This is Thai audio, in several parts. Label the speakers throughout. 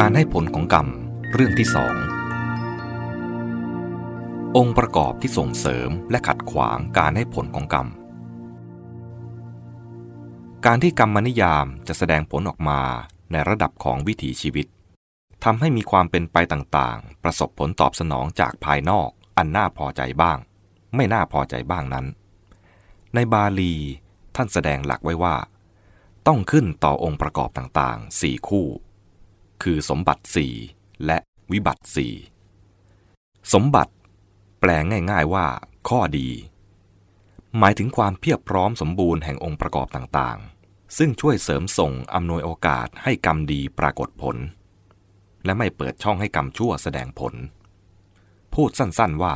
Speaker 1: การให้ผลของกรรมเรื่องที่สององค์ประกอบที่ส่งเสริมและขัดขวางการให้ผลของกรรม การที่กรรมนิยามจะแสดงผลออกมาในระดับของวิถีชีวิตทำให้มีความเป็นไปต่างๆ ประสบผลตอบสนองจากภายนอกอันน่าพอใจบ้าง ไม่น่าพอใจบ้างนั้น ในบาลีท่านแสดงหลักไว้ว่า ต้องขึ้นต่อองค์ประกอบต่างๆสี่คู่ คือสมบัติสี่และวิบัติสี่สมบัติ แปลง่ายๆว่า ข้อดี หมายถึงความเพียบพร้อมสมบูรณ์แห่งองค์ประกอบต่างๆ ซึ่งช่วยเสริมส่งอำนวยโอกาสให้กรรมดีปรากฏผล และไม่เปิดช่องให้กรรมชั่วแสดงผล พูดสั้นๆว่า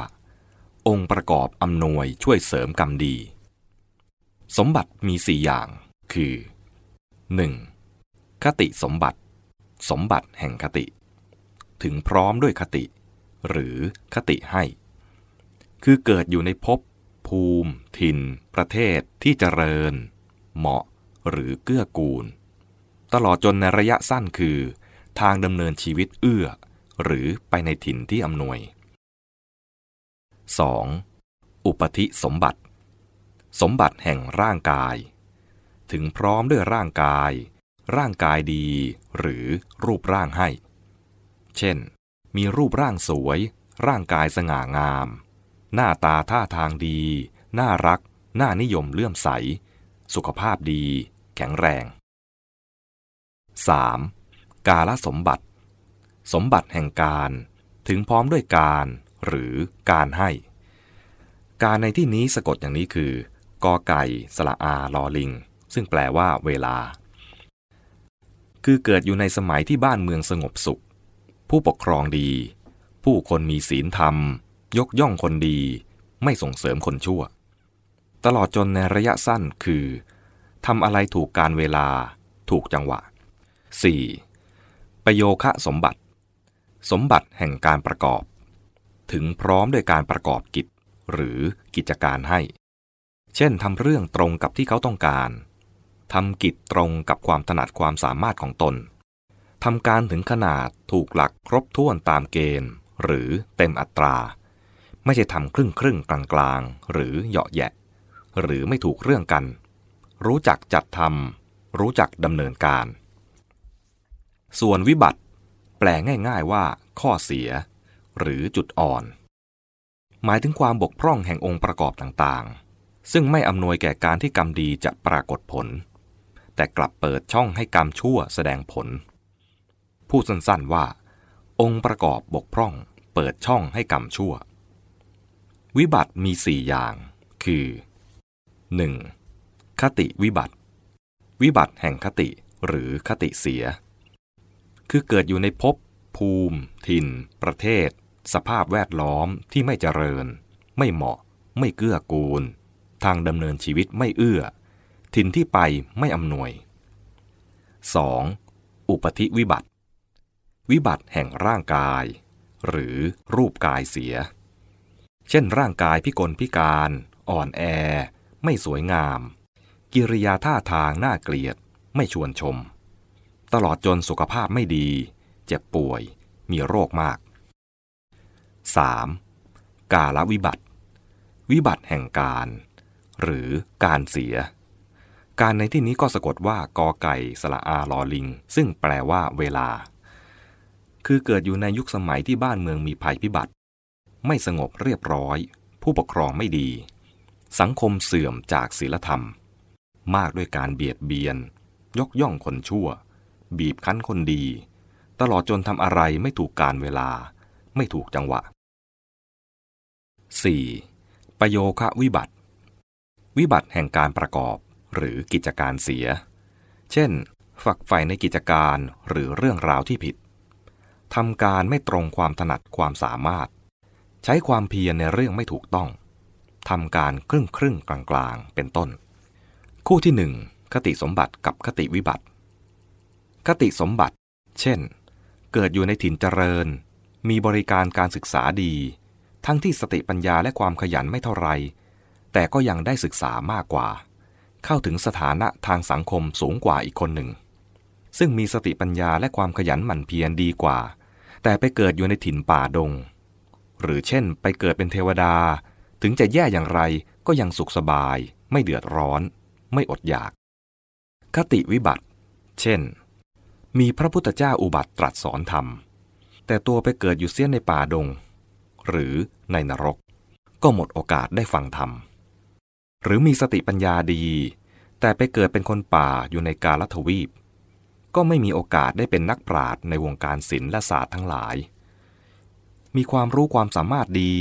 Speaker 1: องค์ประกอบอำนวยช่วยเสริมกรรมดี สมบัติมีสี่อย่าง คือ 1. คติสมบัติ สมบัติแห่งคติ ถึงพร้อมด้วยคติ หรือคติให้ คือเกิดอยู่ในภพภูมิ ถิ่น ประเทศที่เจริญ เหมาะหรือเกื้อกูล ตลอดจนในระยะสั้นคือ ทางดำเนินชีวิตเอื้อ หรือไปในถิ่นที่อำนวย 2. อุปธิสมบัติ สมบัติแห่งร่างกาย ถึงพร้อมด้วยร่างกาย ร่างกายดี หรือรูปร่างให้ เช่น มีรูปร่างสวย ร่างกายสง่างาม หน้าตาท่าทางดี น่ารัก น่านิยมเลื่อมใส สุขภาพดี แข็งแรง 3. กาลสมบัติ สมบัติแห่งการถึงพร้อมด้วยการหรือการให้ การในที่นี้สะกดอย่างนี้คือ กอไก่ สละอาลอลิง ซึ่งแปลว่าเวลา คือเกิดอยู่ในสมัยที่บ้านเมืองสงบสุข ผู้ปกครองดี ผู้คนมีศีลธรรม ยกย่องคนดี ไม่ส่งเสริมคนชั่ว ตลอดจนในระยะสั้นคือทำอะไรถูกการเวลา ถูกจังหวะ 4. ประโยคะสมบัติ สมบัติแห่งการประกอบ ถึงพร้อมด้วยการประกอบกิจ หรือกิจการให้ เช่นทำเรื่องตรงกับที่เขาต้องการ ทำกิจตรงกับความถนัดความสามารถของตนทำการถึงขนาดถูกหลักครบถ้วนตามเกณฑ์ หรือเต็มอัตรา ไม่ใช่ทำครึ่งครึ่งกลางกลางหรือเหยาะแยะ หรือไม่ถูกเรื่องกัน รู้จักจัดทำรู้จักดำเนินการ ส่วนวิบัติ แปลง่ายๆว่า ข้อเสีย หรือจุดอ่อน หมายถึงความบกพร่องแห่งองค์ประกอบต่างๆ ซึ่งไม่อำนวยแก่การที่กรรมดีจะปรากฏผล แต่กลับเปิดช่องให้กรรมชั่วแสดงผล พูดสั้นๆว่า องค์ประกอบบกพร่อง เปิดช่องให้กรรมชั่ว วิบัติมีสี่อย่าง คือ 1. คติวิบัติ วิบัติแห่งคติหรือคติเสีย คือเกิดอยู่ในภพภูมิ ถิ่น ประเทศ สภาพแวดล้อมที่ไม่เจริญ ไม่เหมาะ ไม่เกื้อกูล ทางดำเนินชีวิตไม่เอื้อ ถิ่นที่ไปไม่อำนวย 2. อุปธิวิบัติ วิบัติแห่งร่างกาย หรือรูปกายเสีย เช่นร่างกายพิกลพิการ อ่อนแอ ไม่สวยงาม กิริยาท่าทางน่าเกลียด ไม่ชวนชม ตลอดจนสุขภาพไม่ดี เจ็บป่วย มีโรคมาก 3. กาลวิบัติ วิบัติแห่งการ หรือการเสีย การในที่นี้ก็สะกดว่ากอไก่สละอาลอลิง ซึ่งแปลว่าเวลา คือเกิดอยู่ในยุคสมัยที่บ้านเมืองมีภัยพิบัติ ไม่สงบเรียบร้อย ผู้ปกครองไม่ดี สังคมเสื่อมจากศีลธรรม มากด้วยการเบียดเบียน ยกย่องคนชั่ว บีบคั้นคนดี ตลอดจนทำอะไรไม่ถูกการเวลา ไม่ถูกจังหวะ 4. ประโยคะวิบัติ วิบัติแห่งการประกอบ หรือกิจการเสีย เช่น ฝักใฝ่ในกิจการหรือเรื่องราวที่ผิดทำการไม่ตรงความถนัดความสามารถ ใช้ความเพียรในเรื่องไม่ถูกต้องทำการครึ่งครึ่งกลางกลางเป็นต้น คู่ที่หนึ่งคติสมบัติกับคติวิบัติ คติสมบัติ เช่น เกิดอยู่ในถิ่นเจริญ มีบริการการศึกษาดี ทั้งที่สติปัญญาและความขยันไม่เท่าไร แต่ก็ยังได้ศึกษามากกว่า เข้าถึงสถานะทางสังคมสูงกว่าอีกคนหนึ่ง ซึ่งมีสติปัญญาและความขยันหมั่นเพียรดีกว่า แต่ไปเกิดอยู่ในถิ่นป่าดง หรือเช่นไปเกิดเป็นเทวดา ถึงจะแย่อย่างไรก็ยังสุขสบาย ไม่เดือดร้อน ไม่อดอยาก คติวิบัติ เช่น มีพระพุทธเจ้าอุบัติตรัสสอนธรรม แต่ตัวไปเกิดอยู่เสี้ยนในป่าดง หรือในนรก ก็หมดโอกาสได้ฟังธรรม หรือมีสติปัญญาดี แต่ไปเกิดเป็นคนป่าอยู่ในกาลทวีป ก็ไม่มีโอกาสได้เป็นนักปราชญ์ในวงการศิลป์และศาสตร์ทั้งหลาย มีความรู้ความสามารถดี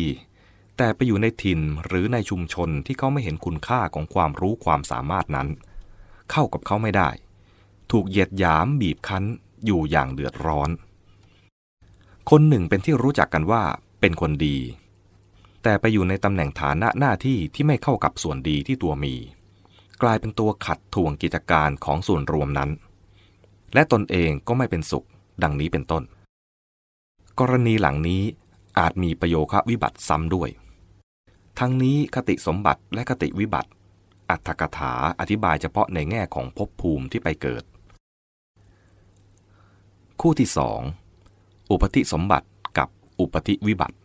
Speaker 1: แต่ไปอยู่ในถิ่นหรือในชุมชนที่เขาไม่เห็นคุณค่าของความรู้ความสามารถนั้น เข้ากับเขาไม่ได้ ถูกเหยียดหยามบีบคั้นอยู่อย่างเดือดร้อน คนหนึ่งเป็นที่รู้จักกันว่าเป็นคนดี แต่ไปอยู่ในตำแหน่งฐานะหน้าที่ที่ไม่เข้ากับส่วนดีที่ตัวมี กลายเป็นตัวขัดทวงกิจการของส่วนรวมนั้น และตนเองก็ไม่เป็นสุข ดังนี้เป็นต้น กรณีหลังนี้อาจมีประโยคะวิบัติซ้ำด้วย ทั้งนี้คติสมบัติและคติวิบัติ อัตถกถาอธิบายเฉพาะในแง่ของภพภูมิที่ไปเกิด คู่ที่สองอุปธิสมบัติกับอุปธิวิบัติ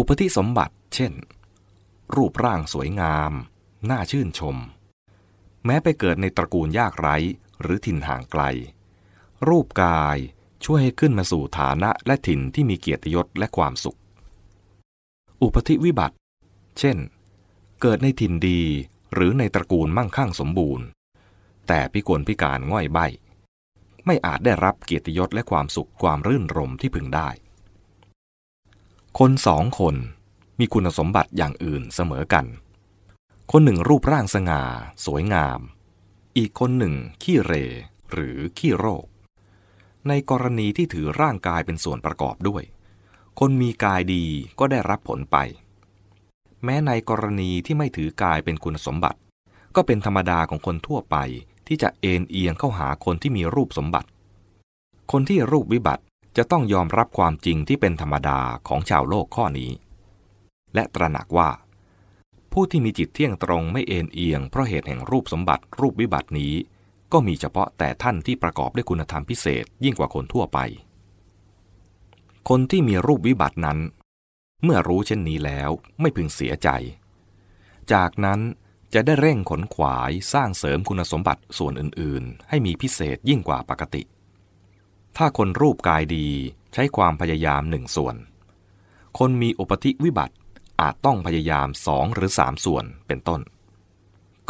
Speaker 1: อุปธิสมบัติ เช่น รูปร่างสวยงาม น่าชื่นชม แม้ไปเกิดในตระกูลยากไร้หรือถิ่นห่างไกล รูปกายช่วยให้ขึ้นมาสู่ฐานะและถิ่นที่มีเกียรติยศและความสุข อุปธิวิบัติ เช่น เกิดในถิ่นดีหรือในตระกูลมั่งคั่งสมบูรณ์ แต่พิกลพิการง่อยใบ ไม่อาจได้รับเกียรติยศและความสุขความรื่นรมที่พึงได้ คนสองคนมีคุณสมบัติอย่างอื่นเสมอกัน คนหนึ่งรูปร่างสง่า สวยงาม อีกคนหนึ่งขี้เร หรือขี้โรค ในกรณีที่ถือร่างกายเป็นส่วนประกอบด้วย คนมีกายดีก็ได้รับผลไป แม้ในกรณีที่ไม่ถือกายเป็นคุณสมบัติ ก็เป็นธรรมดาของคนทั่วไปที่จะเอ็นเอียงเข้าหาคนที่มีรูปสมบัติ คนที่รูปวิบัติ จะต้องยอมรับความจริงที่เป็นธรรมดาของชาวโลกข้อนี้ และตระหนักว่า ผู้ที่มีจิตเที่ยงตรงไม่เอ็นเอียงเพราะเหตุแห่งรูปสมบัติรูปวิบัตินี้ ก็มีเฉพาะแต่ท่านที่ประกอบด้วยคุณธรรมพิเศษยิ่งกว่าคนทั่วไป คนที่มีรูปวิบัตินั้น เมื่อรู้เช่นนี้แล้วไม่พึงเสียใจ จากนั้นจะได้เร่งขนขวายสร้างเสริมคุณสมบัติส่วนอื่น ๆ ให้มีพิเศษยิ่งกว่าปกติ ถ้าคนรูปกายดีใช้ความพยายามหนึ่งส่วน คนมีอุปธิวิบัติอาจต้องพยายามสองหรือสามส่วนเป็นต้น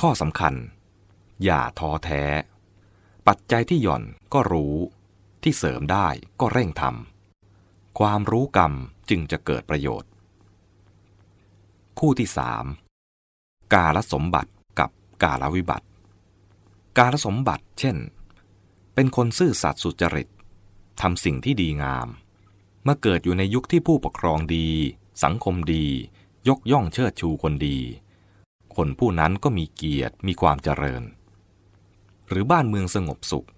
Speaker 1: ข้อสำคัญ อย่าท้อแท้ ปัจจัยที่หย่อนก็รู้ ที่เสริมได้ก็เร่งทำความรู้กรรมจึงจะเกิดประโยชน์ คู่ที่สามกาลสมบัติกับกาลวิบัติ กาลสมบัติเช่น เป็นคนซื่อสัตย์สุจริต ทำสิ่งที่ดีงาม เมื่อเกิดอยู่ในยุคที่ผู้ปกครองดี สังคมดี ยกย่องเชิดชูคนดี คนผู้นั้นก็มีเกียรติมีความเจริญ หรือบ้านเมืองสงบสุข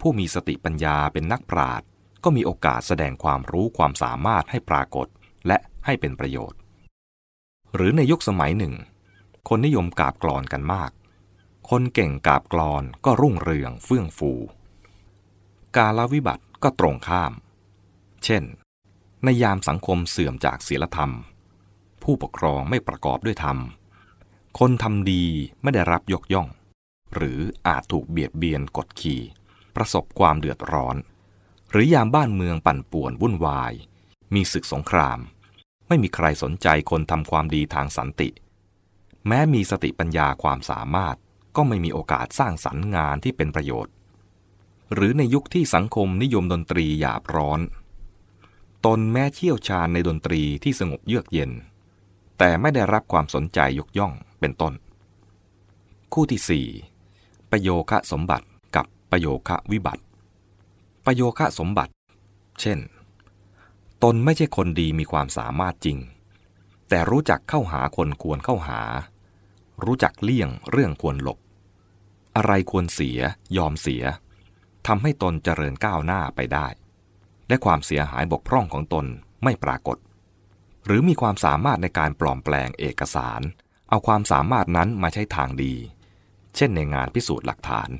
Speaker 1: ผู้มีสติปัญญาเป็นนักปราชญ์ก็มีโอกาสแสดงความรู้ความสามารถให้ปรากฏและให้เป็นประโยชน์ หรือในยุคสมัยหนึ่ง คนนิยมกาบกรอนกันมาก คนเก่งกาบกรอนก็รุ่งเรืองเฟื่องฟู กาลวิบัติ ก็ตรงข้าม เช่น ในยามสังคมเสื่อมจากศีลธรรม ผู้ปกครองไม่ประกอบด้วยธรรม คนทำดีไม่ได้รับยกย่อง หรืออาจถูกเบียดเบียนกดขี่ ประสบความเดือดร้อน หรือยามบ้านเมืองปั่นป่วนวุ่นวาย มีศึกสงคราม ไม่มีใครสนใจคนทำความดีทางสันติ แม้มีสติปัญญาความสามารถก็ไม่มีโอกาสสร้างสรรค์งานที่เป็นประโยชน์ หรือในยุคที่สังคมนิยมดนตรีหยาบร้อน ตนแม้เชี่ยวชาญในดนตรีที่สงบเยือกเย็น แต่ไม่ได้รับความสนใจยกย่องเป็นต้น คู่ที่ 4 ประโยคะสมบัติกับประโยคะวิบัติ ประโยคะสมบัติ เช่น ตนไม่ใช่คนดีมีความสามารถจริง แต่รู้จักเข้าหาคนควรเข้าหา รู้จักเลี่ยงเรื่องควรหลบ อะไรควรเสียยอมเสีย ทำให้ตนเจริญก้าวหน้าไปได้ และความเสียหายบกพร่องของตนไม่ปรากฏ หรือมีความสามารถในการปลอมแปลงเอกสาร เอาความสามารถนั้นมาใช้ทางดี เช่นในงานพิสูจน์หลักฐาน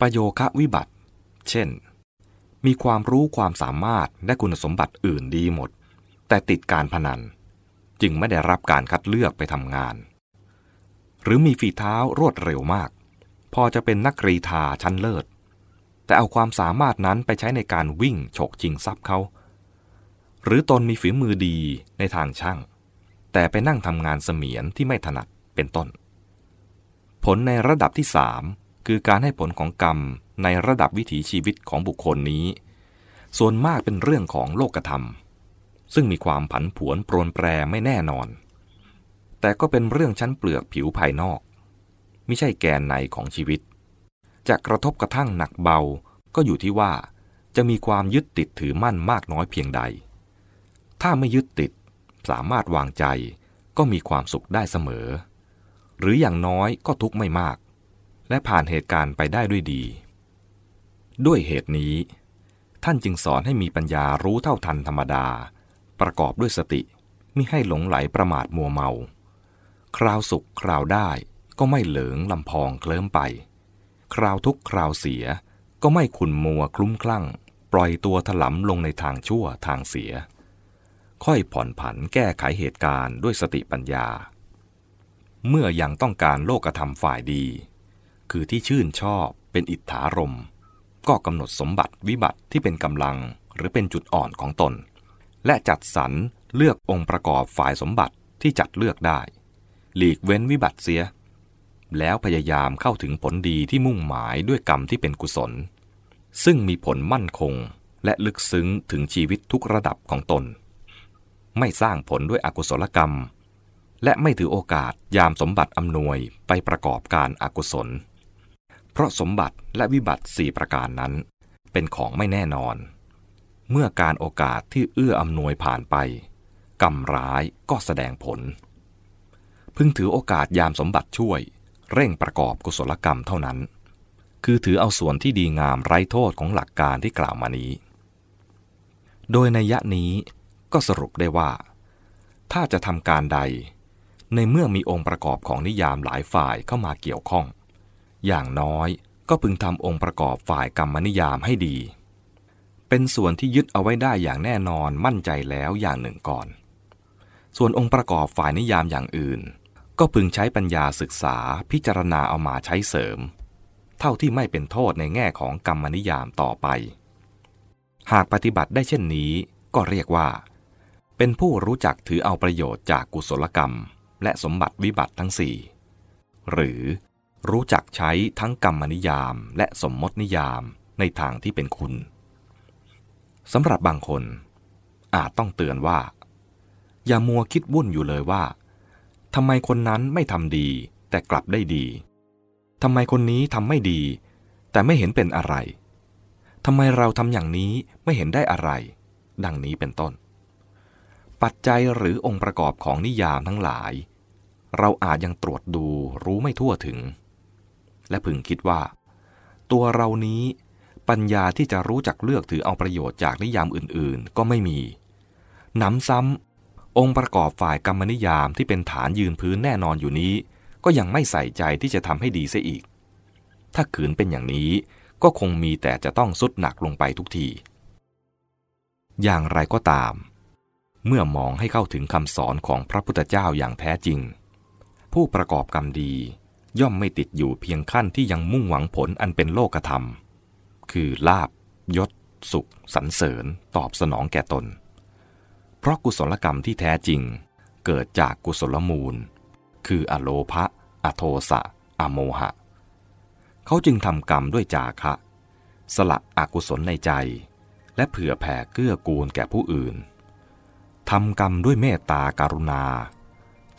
Speaker 1: ประโยคะวิบัติ เช่น มีความรู้ความสามารถและคุณสมบัติอื่นดีหมด แต่ติดการพนัน จึงไม่ได้รับการคัดเลือกไปทำงาน หรือมีฝีเท้ารวดเร็วมาก พอจะเป็นนักกรีธาชั้นเลิศ แต่เอาความสามารถนั้นไปใช้ในการวิ่งฉกชิงทรัพย์เขา หรือตนมีฝีมือดีในทางช่าง แต่ไปนั่งทำงานเสมียนที่ไม่ถนัดเป็นต้น ผลในระดับที่สามคือการให้ผลของกรรมในระดับวิถีชีวิตของบุคคลนี้ ส่วนมากเป็นเรื่องของโลกธรรม ซึ่งมีความผันผวนโปรนแปรไม่แน่นอน แต่ก็เป็นเรื่องชั้นเปลือกผิวภายนอก ไม่ใช่แกนในของชีวิต จะกระทบกระทั่งหนักเบา ก็อยู่ที่ว่า จะมีความยึดติดถือมั่นมากน้อยเพียงใด ถ้าไม่ยึดติดสามารถวางใจก็มีความสุขได้เสมอ หรืออย่างน้อยก็ทุกข์ไม่มาก และผ่านเหตุการณ์ไปได้ด้วยดี ด้วยเหตุนี้ ท่านจึงสอนให้มีปัญญารู้เท่าทันธรรมดา ประกอบด้วยสติมิให้หลงไหลประมาทมัวเมา คราวสุขคราวได้ก็ไม่เหลิงลำพองเคลิ้มไป คราวทุกคราวเสีย ก็ไม่ขุนมัวคลุ้มคลั่ง ปล่อยตัวถลำลงในทางชั่วทางเสีย ค่อยผ่อนผันแก้ไขเหตุการณ์ด้วยสติปัญญา เมื่อยังต้องการโลกธรรมฝ่ายดี คือที่ชื่นชอบเป็นอิทธารม ก็กำหนดสมบัติวิบัติที่เป็นกำลังหรือเป็นจุดอ่อนของตน และจัดสรรเลือกองค์ประกอบฝ่ายสมบัติที่จัดเลือกได้ หลีกเว้นวิบัติเสีย แล้วพยายามเข้าถึงผลดีที่มุ่งหมายด้วยกรรมที่เป็นกุศล ซึ่งมีผลมั่นคงและลึกซึ้งถึงชีวิตทุกระดับของตน ไม่สร้างผลด้วยอกุศลกรรม และไม่ถือโอกาสยามสมบัติอำนวยไปประกอบการอากุศล เพราะสมบัติและวิบัติสี่ประการนั้น เป็นของไม่แน่นอน เมื่อการโอกาสที่เอื้ออำนวยผ่านไปกรรมร้ายก็แสดงผล พึงถือโอกาสยามสมบัติช่วย เร่งประกอบกุศลกรรมเท่านั้น คือถือเอาส่วนที่ดีงามไร้โทษของหลักการที่กล่าวมานี้ โดยในยะนี้ก็สรุปได้ว่า ถ้าจะทำการใด ในเมื่อมีองค์ประกอบของนิยามหลายฝ่ายเข้ามาเกี่ยวข้อง อย่างน้อยก็พึงทำองค์ประกอบฝ่ายกรรมนิยามให้ดี เป็นส่วนที่ยึดเอาไว้ได้อย่างแน่นอนมั่นใจแล้วอย่างหนึ่งก่อน ส่วนองค์ประกอบฝ่ายนิยามอย่างอื่น ก็พึงใช้ปัญญาศึกษาพิจารณาเอามาใช้เสริม เท่าที่ไม่เป็นโทษในแง่ของกรรมนิยามต่อไป หากปฏิบัติได้เช่นนี้ก็เรียกว่า เป็นผู้รู้จักถือเอาประโยชน์จากกุศลกรรม และสมบัติวิบัติทั้งสี่หรือรู้จักใช้ทั้งกรรมนิยามและสมมตินิยามในทางที่เป็นคุณสำหรับบางคน อาจต้องเตือนว่า อย่ามัวคิดวุ่นอยู่เลยว่า ทำไมคนนั้นไม่ทำดี แต่กลับได้ดี ทำไมคนนี้ทำไม่ดี แต่ไม่เห็นเป็นอะไร ทำไมเราทำอย่างนี้ไม่เห็นได้อะไร ดังนี้เป็นต้น ปัจจัยหรือองค์ประกอบของนิยามทั้งหลาย เราอาจยังตรวจดูรู้ไม่ทั่วถึง และพึงคิดว่า ตัวเรานี้ปัญญาที่จะรู้จักเลือกถือเอาประโยชน์จากนิยามอื่นๆ ก็ไม่มี หนำซ้ำ องค์ประกอบฝ่ายกรรมนิยามที่เป็นฐานยืนพื้นแน่นอนอยู่นี้ ก็ยังไม่ใส่ใจที่จะทำให้ดีเสียอีก ถ้าขืนเป็นอย่างนี้ก็คงมีแต่จะต้องสุดหนักลงไปทุกที อย่างไรก็ตาม เมื่อมองให้เข้าถึงคำสอนของพระพุทธเจ้าอย่างแท้จริง ผู้ประกอบกรรมดีย่อมไม่ติดอยู่เพียงขั้นที่ยังมุ่งหวังผลอันเป็นโลกธรรม คือลาบยศ สุข สรรเสริญ ตอบสนองแก่ตน ราะกุศลกรรมที่แท้จริง เกิดจากกุศลมูล คืออโลภะอโทสะ อโมหะ เขาจึงทำกรรมด้วยจาคะ สละอกุศลในใจ และเผื่อแผ่เกื้อกูลแก่ผู้อื่นทำกรรมด้วยเมตตาการุณา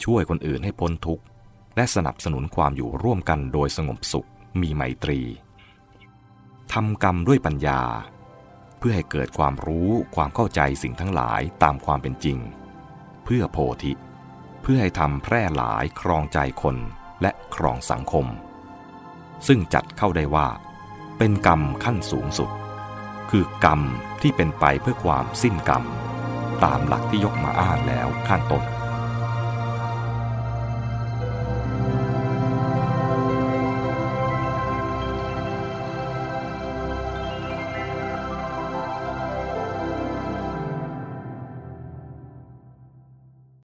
Speaker 1: ช่วยคนอื่นให้พ้นทุกข์ และสนับสนุนความอยู่ร่วมกันโดยสงบสุขมีไมตรีทำกรรมด้วยปัญญา พื่อให้เกิดความรู้ความเข้าใจสิ่งทั้งหลายตามความเป็นจริง เพื่อโพธิ เพื่อให้ทำแพร่หลายครองใจคนและครองสังคม ซึ่งจัดเข้าได้ว่า เป็นกรรมขั้นสูงสุด คือกรรมที่เป็นไปเพื่อความสิ้นกรรม ตามหลักที่ยกมาอ้างแล้วข้างต้น